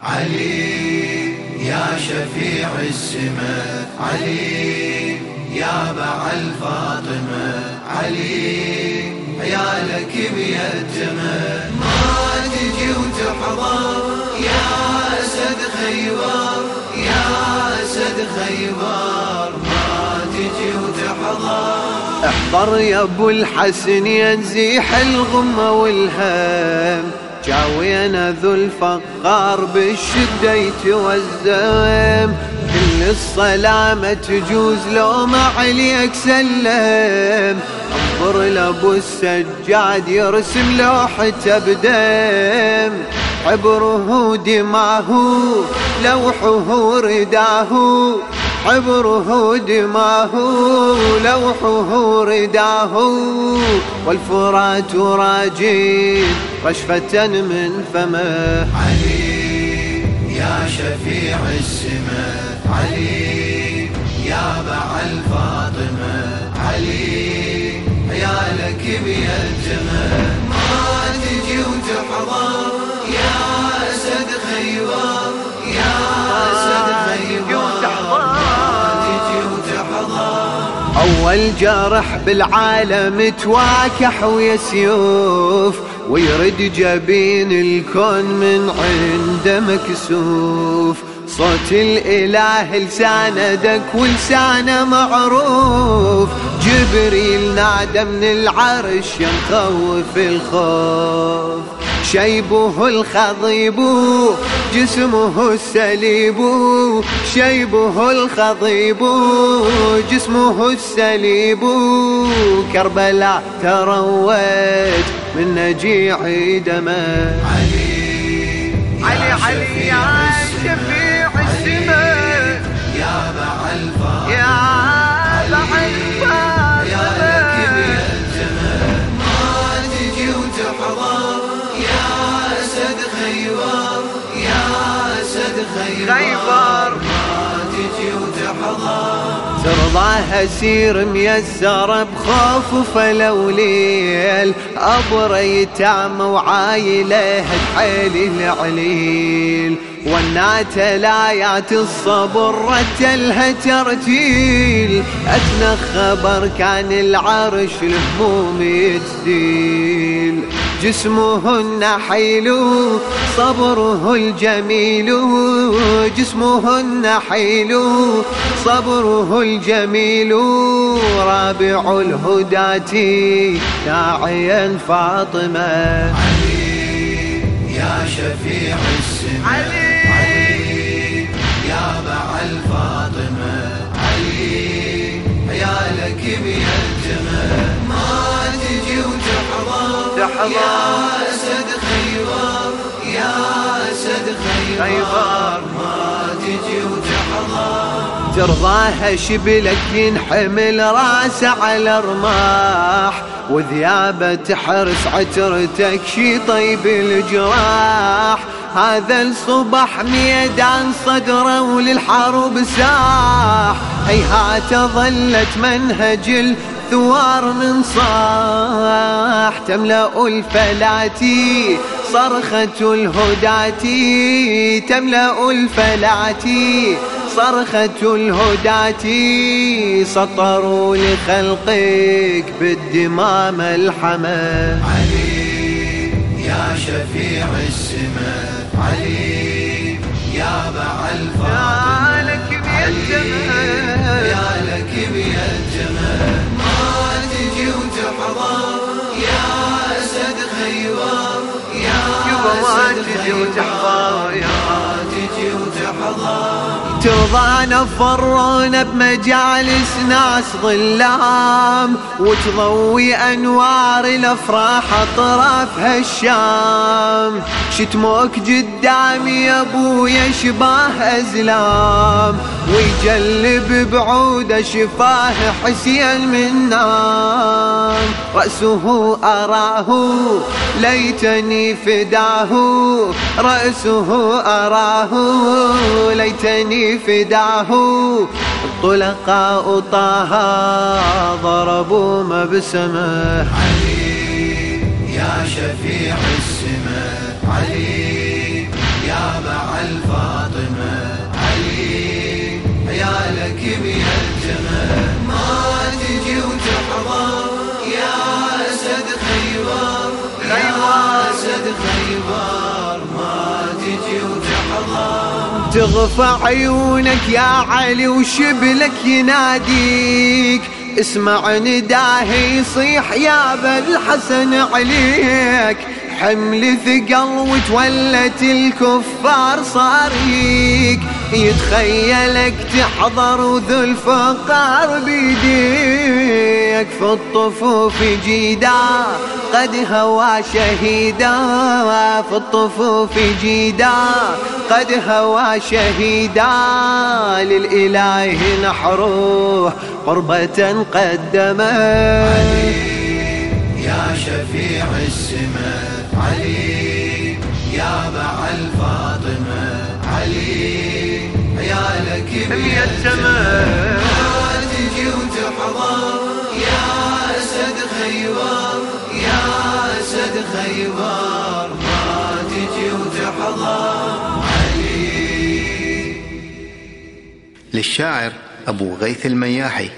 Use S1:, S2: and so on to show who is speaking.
S1: علي يا شفيع السماء علي يا بع الفاطمة علي عيالك بيتمة ما تجي وتحضر يا أسد خيبر يا أسد خيبر. ما تجي وتحضر
S2: احضر يا أبو الحسن ينزيح الغمة والهم. جاوينا ذو الفقار بالشدة يتوزم كل الصلامة تجوز لو ما عليك سلم. انظر لابو السجاد يرسم لوحته بدم عبره دماه لوحه رداه عبره دماه لوحه رداه والفرات راجين رشفة من فمه.
S1: علي يا شفيع السماء. علي يا بع الفاطمة. علي عيالك بيتمه ما تجي وتحضر
S2: أول جرح بالعالم تواكح ويسيوف ويرد جبين الكون من عنده مكسوف. صوت الإله لساندك ولسانه معروف. جبريل نادى من العرش ينخوف الخوف. شيبه الخضيب جسمه السليب. شيبه الخضيب جسمه السليب. كربلاء تروت من نجيع دمه.
S1: خيبر. تجي وتحضر
S2: ترضاها سير ميسر بخوف فلو ليل أبو يتامى وعايله حيل العليل. ونات الآيات الصبر رتلها ترتيل. أثنى خبر كان العرش الهموم يتزيل جسمه النحيل صبره الجميل جسمه النحيل صبره الجميل. رابع الهداة داعيا فاطمة.
S1: علي يا شفيع السماء.
S2: علي.
S1: علي يا بع الفاطمة. علي عيالك بيتمه
S2: تحضر.
S1: يا أسد خيبر يا أسد خيبر
S2: خيبر.
S1: ما تجي وتحضر
S2: ترضاها شبلك ينحمل راسه على رماح وذيابة تحرس عترتك شي طيب الجراح هذا الصبح ميدان صدره وللحرب ساح هيهات ظلت منهج الثوار من صاح تملأ الفلاتي صرخة الهداتي تملأ الفلاتي صرخة الهداتي سطروا لخلقك بالدماء ملحمة
S1: علي يا شفيع السماء علي يا بع خيبر يا خيبر
S2: وتحضر يا ترضانا فرون بمجالس ناس ظلام وتضوي أنوار الأفراح أطراف هالشام. شتموك قدامي يا أبويا شباه أزلام ويجلب بعوده شفاه حسين من نام. رأسه أراه ليتني فداه رأسه أراه. ليتني فداه. الطلقاء طه ضربوا ما بسمه.
S1: علي يا شفيع السماء علي يا مع الفاطمة.
S2: علي عيالك بيا تغفى عيونك يا علي وشبلك يناديك. اسمع نداه يصيح يا بالحسن عليك. حمل ثقل وتولت الكفار صاريك. يتخيلك تحضر وذو الفقار بيديك. في الطفوف جيدا قد هوى شهيدا. في الطفوف جيدا قد هوى شهيدا. للإله نحروه قربة قدمه
S1: يا شفيع السماء علي يا مع الفاطمة. علي عيالك
S2: بيد سماء
S1: تجي وتحضر. خيبر ما تجي وتحضر علي
S3: للشاعر أبو غيث المياحي.